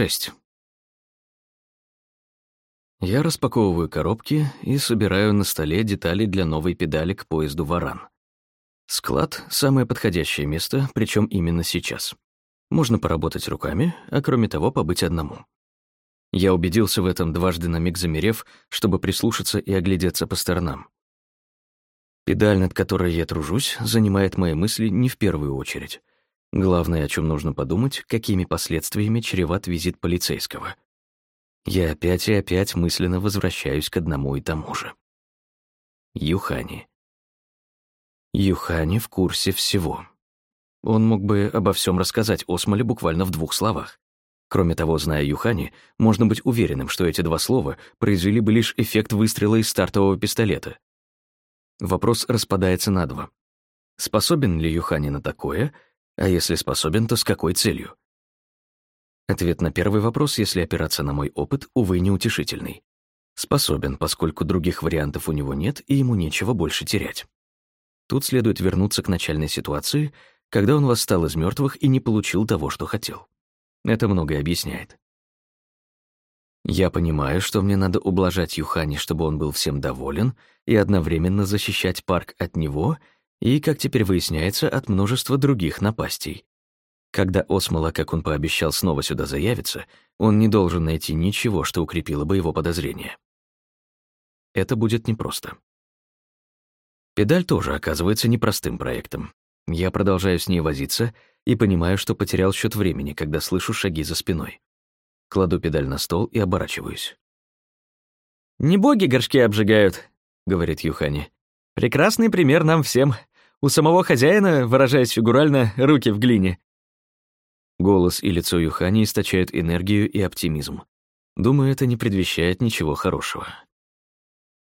6. Я распаковываю коробки и собираю на столе детали для новой педали к поезду «Варан». Склад — самое подходящее место, причем именно сейчас. Можно поработать руками, а кроме того, побыть одному. Я убедился в этом, дважды на миг замерев, чтобы прислушаться и оглядеться по сторонам. Педаль, над которой я тружусь, занимает мои мысли не в первую очередь. Главное, о чем нужно подумать, какими последствиями чреват визит полицейского. Я опять и опять мысленно возвращаюсь к одному и тому же. Юхани. Юхани в курсе всего. Он мог бы обо всем рассказать Осмоле буквально в двух словах. Кроме того, зная Юхани, можно быть уверенным, что эти два слова произвели бы лишь эффект выстрела из стартового пистолета. Вопрос распадается на два. Способен ли Юхани на такое, а если способен, то с какой целью? Ответ на первый вопрос, если опираться на мой опыт, увы, неутешительный. Способен, поскольку других вариантов у него нет, и ему нечего больше терять. Тут следует вернуться к начальной ситуации, когда он восстал из мертвых и не получил того, что хотел. Это многое объясняет. Я понимаю, что мне надо ублажать Юхани, чтобы он был всем доволен, и одновременно защищать парк от него и, как теперь выясняется, от множества других напастей. Когда Осмола, как он пообещал, снова сюда заявится, он не должен найти ничего, что укрепило бы его подозрения. Это будет непросто. Педаль тоже оказывается непростым проектом. Я продолжаю с ней возиться и понимаю, что потерял счет времени, когда слышу шаги за спиной. Кладу педаль на стол и оборачиваюсь. «Не боги горшки обжигают», — говорит Юхани. «Прекрасный пример нам всем. У самого хозяина, выражаясь фигурально, руки в глине. Голос и лицо Юхани источают энергию и оптимизм. Думаю, это не предвещает ничего хорошего.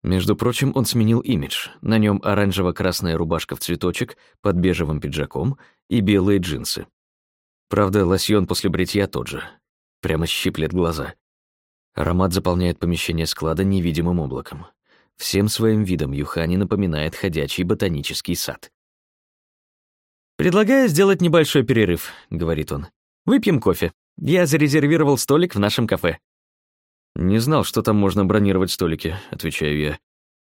Между прочим, он сменил имидж. На нем оранжево-красная рубашка в цветочек под бежевым пиджаком и белые джинсы. Правда, лосьон после бритья тот же. Прямо щиплет глаза. Аромат заполняет помещение склада невидимым облаком. Всем своим видом Юхани напоминает ходячий ботанический сад. «Предлагаю сделать небольшой перерыв», — говорит он. «Выпьем кофе. Я зарезервировал столик в нашем кафе». «Не знал, что там можно бронировать столики», — отвечаю я.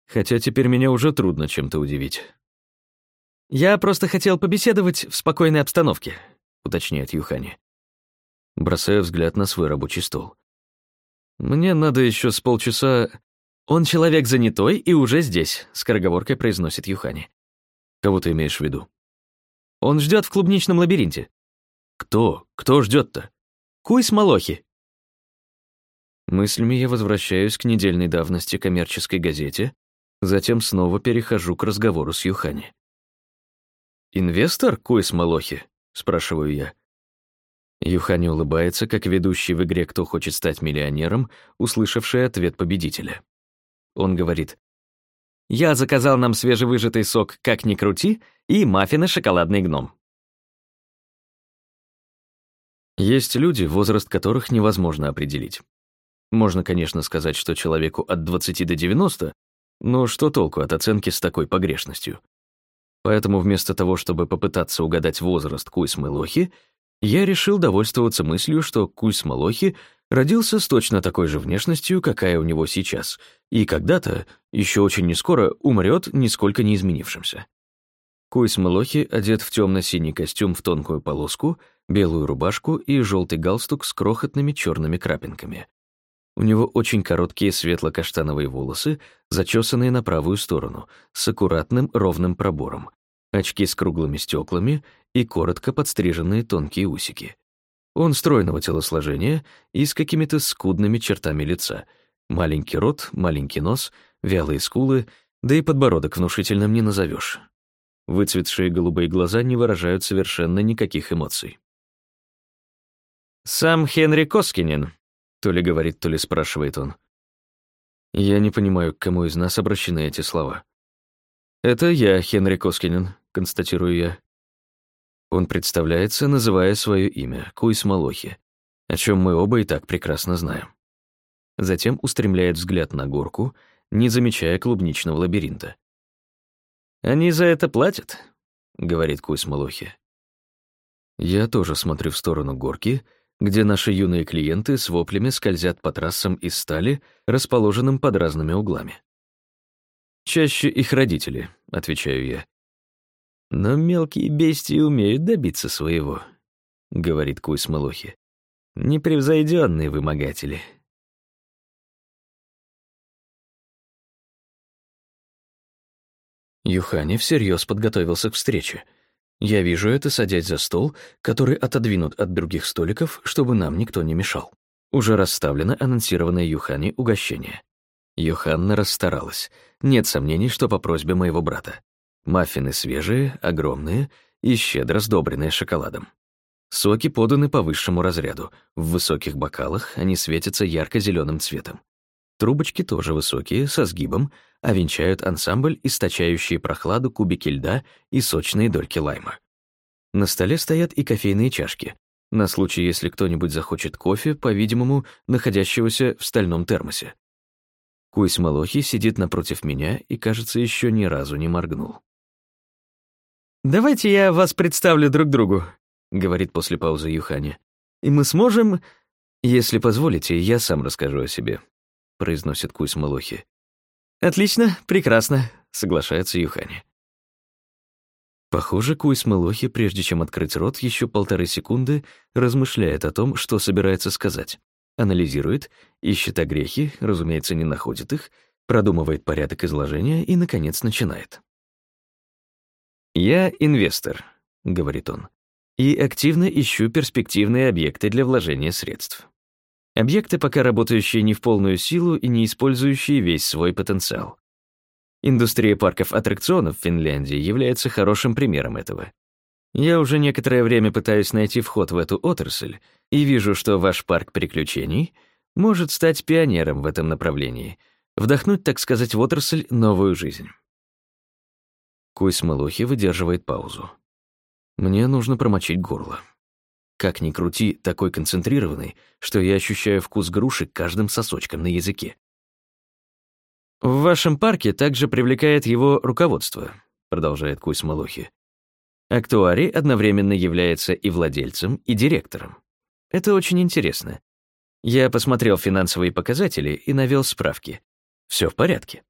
«Хотя теперь меня уже трудно чем-то удивить». «Я просто хотел побеседовать в спокойной обстановке», — уточняет Юхани. Бросаю взгляд на свой рабочий стол. «Мне надо еще с полчаса...» «Он человек занятой и уже здесь», — скороговоркой произносит Юхани. «Кого ты имеешь в виду?» Он ждет в клубничном лабиринте. Кто? Кто ждет-то? Куйс Малохи. Мыслями я возвращаюсь к недельной давности коммерческой газете, затем снова перехожу к разговору с Юхани. «Инвестор Куйс Малохи?» — спрашиваю я. Юхани улыбается, как ведущий в игре «Кто хочет стать миллионером», услышавший ответ победителя. Он говорит, «Я заказал нам свежевыжатый сок «Как ни крути» и маффины «Шоколадный гном». Есть люди, возраст которых невозможно определить. Можно, конечно, сказать, что человеку от 20 до 90, но что толку от оценки с такой погрешностью? Поэтому вместо того, чтобы попытаться угадать возраст Куйс-Мылохи, я решил довольствоваться мыслью, что Куйс-Малохи родился с точно такой же внешностью, какая у него сейчас, и когда-то, еще очень нескоро, умрет, нисколько не изменившимся. Куйс Мелохи одет в темно-синий костюм в тонкую полоску, белую рубашку и желтый галстук с крохотными черными крапинками. У него очень короткие светло-каштановые волосы, зачесанные на правую сторону, с аккуратным ровным пробором, очки с круглыми стеклами и коротко подстриженные тонкие усики. Он стройного телосложения и с какими-то скудными чертами лица. Маленький рот, маленький нос, вялые скулы, да и подбородок внушительным не назовешь. Выцветшие голубые глаза не выражают совершенно никаких эмоций. «Сам Хенри Коскинин», — то ли говорит, то ли спрашивает он. Я не понимаю, к кому из нас обращены эти слова. «Это я, Хенри Коскинин», — констатирую я. Он представляется, называя свое имя, Куис Малохи, о чем мы оба и так прекрасно знаем. Затем устремляет взгляд на горку, не замечая клубничного лабиринта. «Они за это платят», — говорит Кусь Малохи. Я тоже смотрю в сторону горки, где наши юные клиенты с воплями скользят по трассам из стали, расположенным под разными углами. «Чаще их родители», — отвечаю я. «Но мелкие бестии умеют добиться своего», — говорит Куй Смолохи. «Непревзойденные вымогатели». Юхани всерьез подготовился к встрече. Я вижу это, садясь за стол, который отодвинут от других столиков, чтобы нам никто не мешал. Уже расставлено анонсированное Юхани угощение. Йоханна расстаралась. Нет сомнений, что по просьбе моего брата. Маффины свежие, огромные и щедро сдобренные шоколадом. Соки поданы по высшему разряду. В высоких бокалах они светятся ярко зеленым цветом. Трубочки тоже высокие, со сгибом, а венчают ансамбль, источающие прохладу кубики льда и сочные дольки лайма. На столе стоят и кофейные чашки, на случай, если кто-нибудь захочет кофе, по-видимому, находящегося в стальном термосе. Куйс Малохи сидит напротив меня и, кажется, еще ни разу не моргнул. «Давайте я вас представлю друг другу», — говорит после паузы Юхани. «И мы сможем...» «Если позволите, я сам расскажу о себе», произносит Кусь Малохи. «Отлично, прекрасно», — соглашается Юхани. Похоже, Куйс Малохи, прежде чем открыть рот, еще полторы секунды размышляет о том, что собирается сказать. Анализирует, ищет огрехи, разумеется, не находит их, продумывает порядок изложения и, наконец, начинает. «Я инвестор», — говорит он, «и активно ищу перспективные объекты для вложения средств. Объекты, пока работающие не в полную силу и не использующие весь свой потенциал. Индустрия парков аттракционов в Финляндии является хорошим примером этого. Я уже некоторое время пытаюсь найти вход в эту отрасль и вижу, что ваш парк приключений может стать пионером в этом направлении, вдохнуть, так сказать, в отрасль новую жизнь. Куйс Малухи выдерживает паузу. Мне нужно промочить горло. Как ни крути, такой концентрированный, что я ощущаю вкус груши каждым сосочком на языке. «В вашем парке также привлекает его руководство», продолжает Кусь Малухи. Актуарий одновременно является и владельцем, и директором. Это очень интересно. Я посмотрел финансовые показатели и навел справки. Все в порядке.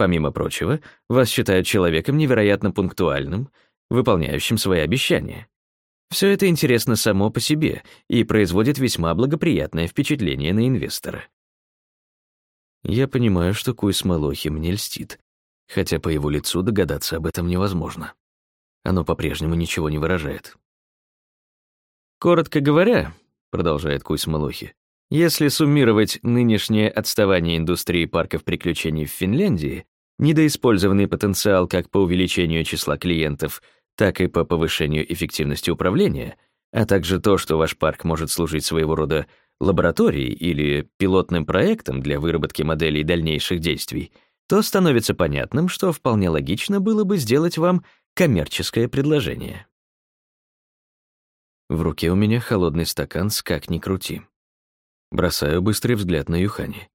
Помимо прочего, вас считают человеком невероятно пунктуальным, выполняющим свои обещания. Все это интересно само по себе и производит весьма благоприятное впечатление на инвестора. Я понимаю, что Куйс Малохи мне льстит, хотя по его лицу догадаться об этом невозможно. Оно по-прежнему ничего не выражает. «Коротко говоря», — продолжает Куйс Малохи, «если суммировать нынешнее отставание индустрии парков приключений в Финляндии, недоиспользованный потенциал как по увеличению числа клиентов — так и по повышению эффективности управления, а также то, что ваш парк может служить своего рода лабораторией или пилотным проектом для выработки моделей дальнейших действий, то становится понятным, что вполне логично было бы сделать вам коммерческое предложение. В руке у меня холодный стакан с «как ни крути». Бросаю быстрый взгляд на Юхани.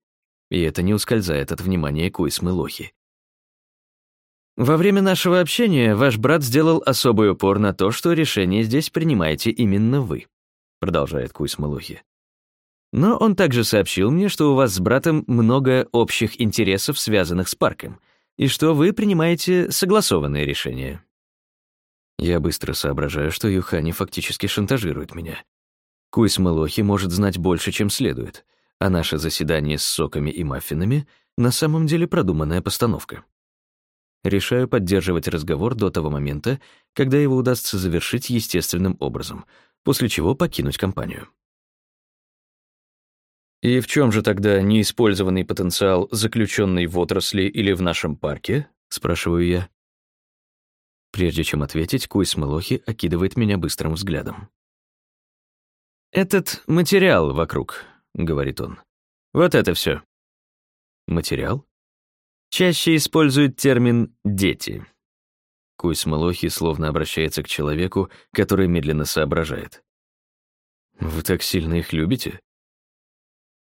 И это не ускользает от внимания Куисмы Лохи. Во время нашего общения ваш брат сделал особый упор на то, что решение здесь принимаете именно вы, продолжает Куйс Малухи. Но он также сообщил мне, что у вас с братом много общих интересов, связанных с парком, и что вы принимаете согласованные решения. Я быстро соображаю, что Юхани фактически шантажирует меня. Куйс Малохи может знать больше, чем следует, а наше заседание с соками и маффинами на самом деле продуманная постановка. Решаю поддерживать разговор до того момента, когда его удастся завершить естественным образом, после чего покинуть компанию. И в чем же тогда неиспользованный потенциал, заключенный в отрасли или в нашем парке? спрашиваю я. Прежде чем ответить, Куйс Мелохи окидывает меня быстрым взглядом. «Этот материал вокруг», — говорит он. «Вот это все. «Материал?» Чаще используют термин «дети». Куйс Малохи словно обращается к человеку, который медленно соображает. «Вы так сильно их любите?»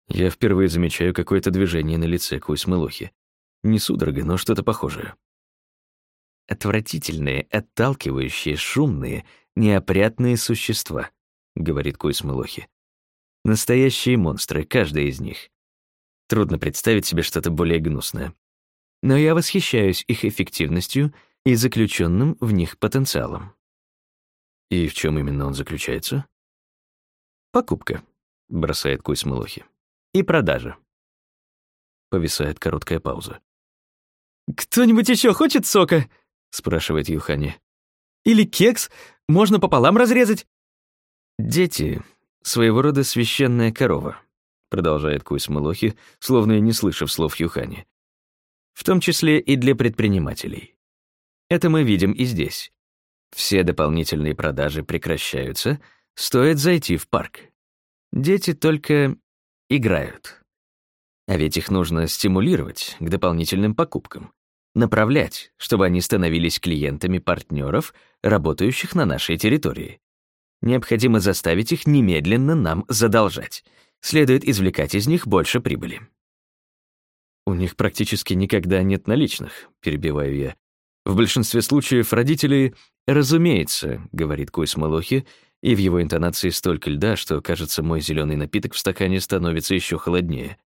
Я впервые замечаю какое-то движение на лице Куйс Малохи. Не судорога, но что-то похожее. «Отвратительные, отталкивающие, шумные, неопрятные существа», — говорит Куйс Малохи. Настоящие монстры, каждый из них. Трудно представить себе что-то более гнусное. Но я восхищаюсь их эффективностью и заключенным в них потенциалом. И в чем именно он заключается? Покупка, бросает Куй Смолохи. И продажа. Повисает короткая пауза. «Кто-нибудь еще хочет сока?» — спрашивает Юхани. «Или кекс? Можно пополам разрезать?» «Дети — своего рода священная корова», — продолжает Куйс Малохи, словно и не слышав слов Юхани. «В том числе и для предпринимателей. Это мы видим и здесь. Все дополнительные продажи прекращаются, стоит зайти в парк. Дети только играют. А ведь их нужно стимулировать к дополнительным покупкам, направлять, чтобы они становились клиентами партнеров, работающих на нашей территории. Необходимо заставить их немедленно нам задолжать. Следует извлекать из них больше прибыли. У них практически никогда нет наличных, перебиваю я. В большинстве случаев родители, разумеется, говорит Койс Малохи, и в его интонации столько льда, что, кажется, мой зеленый напиток в стакане становится еще холоднее.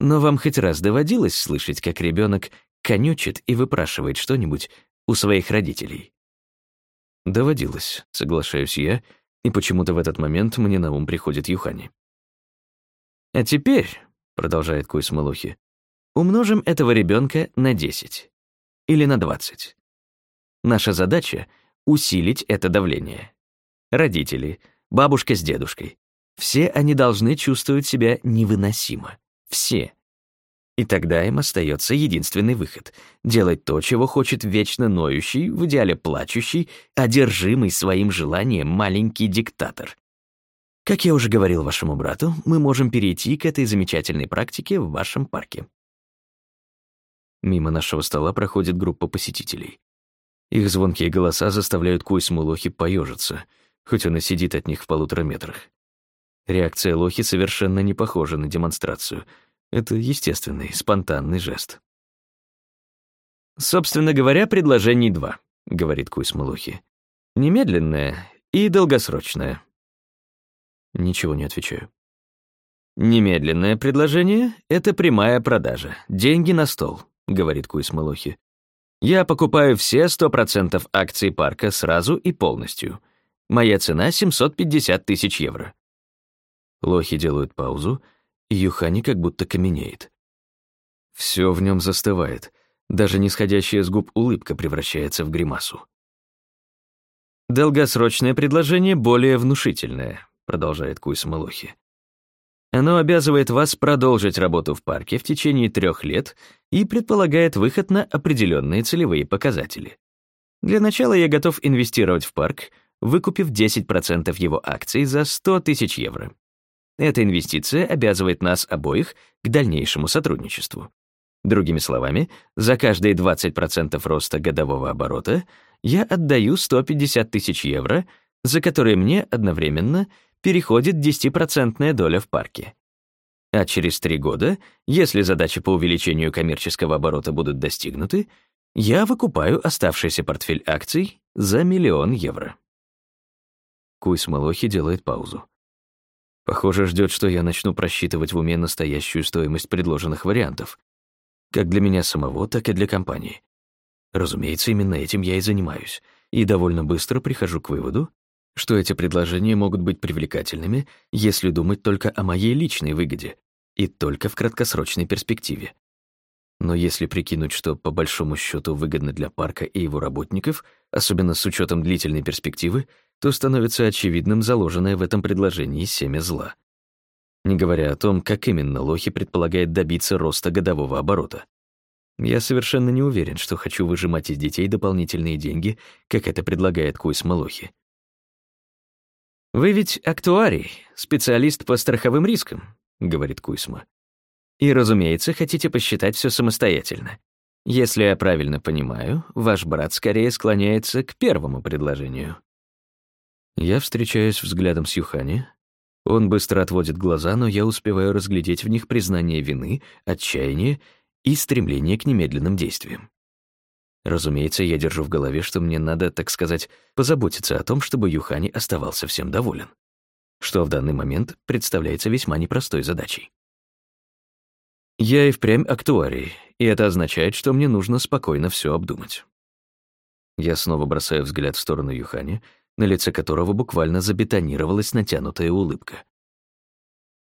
Но вам хоть раз доводилось слышать, как ребенок конючит и выпрашивает что-нибудь у своих родителей? Доводилось, соглашаюсь я, и почему-то в этот момент мне на ум приходит Юхани. А теперь, продолжает Куйс Малухи, умножим этого ребенка на 10 или на 20. Наша задача — усилить это давление. Родители, бабушка с дедушкой, все они должны чувствовать себя невыносимо. Все. И тогда им остается единственный выход — делать то, чего хочет вечно ноющий, в идеале плачущий, одержимый своим желанием маленький диктатор. Как я уже говорил вашему брату, мы можем перейти к этой замечательной практике в вашем парке. Мимо нашего стола проходит группа посетителей. Их звонкие голоса заставляют Койсму Лохи поежиться, хоть он и сидит от них в полутора метрах. Реакция Лохи совершенно не похожа на демонстрацию. Это естественный, спонтанный жест. «Собственно говоря, предложений два», — говорит Куйс Малухи. «Немедленное и долгосрочное». Ничего не отвечаю. «Немедленное предложение — это прямая продажа. Деньги на стол», — говорит Куйс Малухи. «Я покупаю все 100% акций парка сразу и полностью. Моя цена — 750 тысяч евро. Лохи делают паузу, и Юхани как будто каменеет. Все в нем застывает, даже нисходящая с губ улыбка превращается в гримасу. «Долгосрочное предложение более внушительное», — продолжает Куйс Малохи. Оно обязывает вас продолжить работу в парке в течение трех лет и предполагает выход на определенные целевые показатели. Для начала я готов инвестировать в парк, выкупив 10% его акций за 100 тысяч евро. Эта инвестиция обязывает нас обоих к дальнейшему сотрудничеству. Другими словами, за каждые 20% роста годового оборота я отдаю 150 тысяч евро, за которые мне одновременно переходит 10% доля в парке. А через три года, если задачи по увеличению коммерческого оборота будут достигнуты, я выкупаю оставшийся портфель акций за миллион евро. Куйс Малохи делает паузу. Похоже, ждет, что я начну просчитывать в уме настоящую стоимость предложенных вариантов, как для меня самого, так и для компании. Разумеется, именно этим я и занимаюсь, и довольно быстро прихожу к выводу, что эти предложения могут быть привлекательными, если думать только о моей личной выгоде и только в краткосрочной перспективе. Но если прикинуть, что по большому счету выгодно для парка и его работников, особенно с учетом длительной перспективы, то становится очевидным заложенное в этом предложении семя зла. Не говоря о том, как именно Лохи предполагает добиться роста годового оборота. Я совершенно не уверен, что хочу выжимать из детей дополнительные деньги, как это предлагает Куйс Малохи. «Вы ведь актуарий, специалист по страховым рискам», — говорит Куйсма. «И, разумеется, хотите посчитать все самостоятельно. Если я правильно понимаю, ваш брат скорее склоняется к первому предложению». Я встречаюсь взглядом с Юхани. Он быстро отводит глаза, но я успеваю разглядеть в них признание вины, отчаяние и стремление к немедленным действиям. Разумеется, я держу в голове, что мне надо, так сказать, позаботиться о том, чтобы Юхани оставался всем доволен. что в данный момент представляется весьма непростой задачей. Я и впрямь актуарий, и это означает, что мне нужно спокойно все обдумать. Я снова бросаю взгляд в сторону Юхани, на лице которого буквально забетонировалась натянутая улыбка.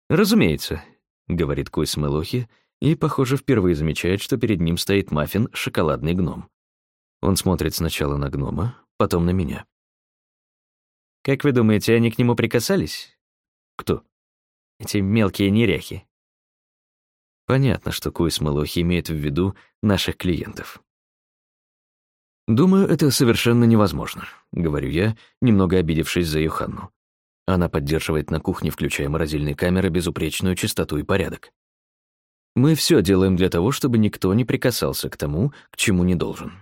«Разумеется», — говорит Кусь Мелохи, и, похоже, впервые замечает, что перед ним стоит маффин «Шоколадный гном». Он смотрит сначала на гнома, потом на меня. «Как вы думаете, они к нему прикасались?» «Кто?» «Эти мелкие неряхи». Понятно, что Куис Малохи имеет в виду наших клиентов. «Думаю, это совершенно невозможно», — говорю я, немного обидевшись за Юханну. Она поддерживает на кухне, включая морозильные камеры, безупречную чистоту и порядок. Мы все делаем для того, чтобы никто не прикасался к тому, к чему не должен.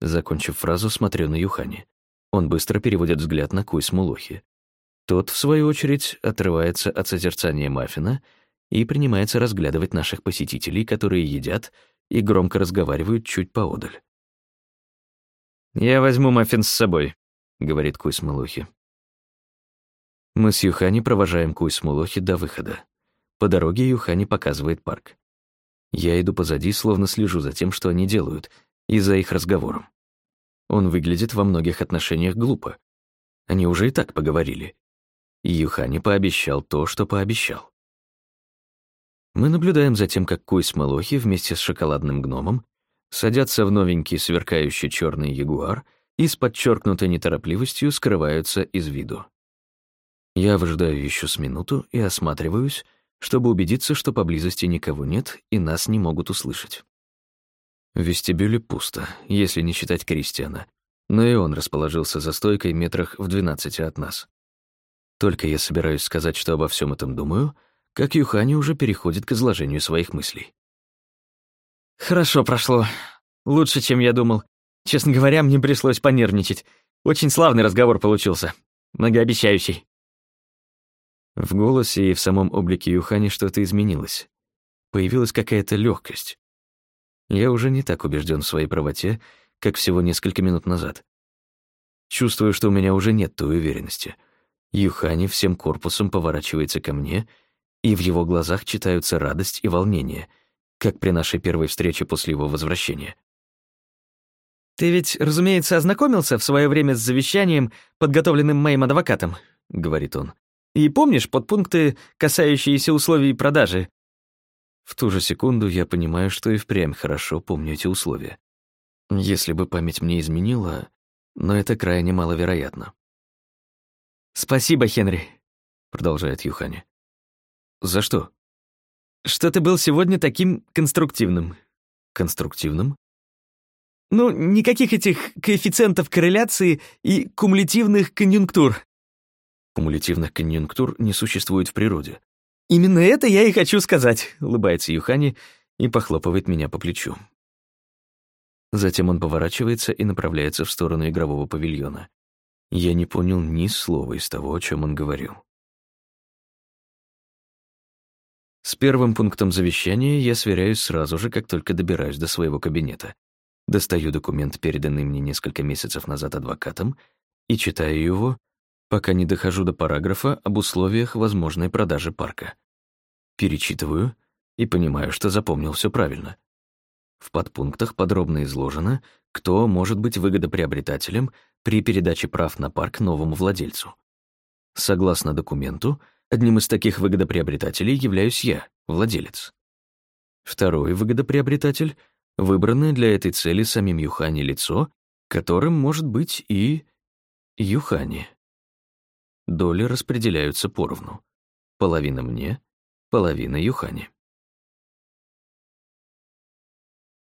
Закончив фразу, смотрю на Юхани. Он быстро переводит взгляд на Куйс Мулохи. Тот, в свою очередь, отрывается от созерцания маффина и принимается разглядывать наших посетителей, которые едят и громко разговаривают чуть поодаль. «Я возьму маффин с собой», — говорит Куйс Мулохи. Мы с Юхани провожаем Куйс Мулохи до выхода. По дороге Юхани показывает парк. Я иду позади, словно слежу за тем, что они делают, и за их разговором. Он выглядит во многих отношениях глупо. Они уже и так поговорили. И Юхани пообещал то, что пообещал. Мы наблюдаем за тем, как Куй с Малохи вместе с шоколадным гномом садятся в новенький сверкающий черный ягуар и с подчеркнутой неторопливостью скрываются из виду. Я выжидаю еще с минуту и осматриваюсь, чтобы убедиться, что поблизости никого нет и нас не могут услышать. В вестибюле пусто, если не считать Кристиана, но и он расположился за стойкой метрах в двенадцати от нас. Только я собираюсь сказать, что обо всем этом думаю, как Юхани уже переходит к изложению своих мыслей. «Хорошо прошло. Лучше, чем я думал. Честно говоря, мне пришлось понервничать. Очень славный разговор получился. Многообещающий. В голосе и в самом облике Юхани что-то изменилось. Появилась какая-то легкость. Я уже не так убежден в своей правоте, как всего несколько минут назад. Чувствую, что у меня уже нет той уверенности. Юхани всем корпусом поворачивается ко мне, и в его глазах читаются радость и волнение, как при нашей первой встрече после его возвращения. «Ты ведь, разумеется, ознакомился в свое время с завещанием, подготовленным моим адвокатом», — говорит он. И помнишь подпункты, касающиеся условий продажи?» В ту же секунду я понимаю, что и впрямь хорошо помню эти условия. Если бы память мне изменила, но это крайне маловероятно. «Спасибо, Хенри», — продолжает Юхани. «За что?» «Что ты был сегодня таким конструктивным». «Конструктивным?» «Ну, никаких этих коэффициентов корреляции и кумулятивных конъюнктур. Кумулятивных конъюнктур не существует в природе. «Именно это я и хочу сказать», — улыбается Юхани и похлопывает меня по плечу. Затем он поворачивается и направляется в сторону игрового павильона. Я не понял ни слова из того, о чем он говорил. С первым пунктом завещания я сверяюсь сразу же, как только добираюсь до своего кабинета. Достаю документ, переданный мне несколько месяцев назад адвокатом, и читаю его, пока не дохожу до параграфа об условиях возможной продажи парка. Перечитываю и понимаю, что запомнил все правильно. В подпунктах подробно изложено, кто может быть выгодоприобретателем при передаче прав на парк новому владельцу. Согласно документу, одним из таких выгодоприобретателей являюсь я, владелец. Второй выгодоприобретатель — выбранное для этой цели самим Юхани лицо, которым может быть и Юхани. Доли распределяются поровну. Половина мне, половина Юхане.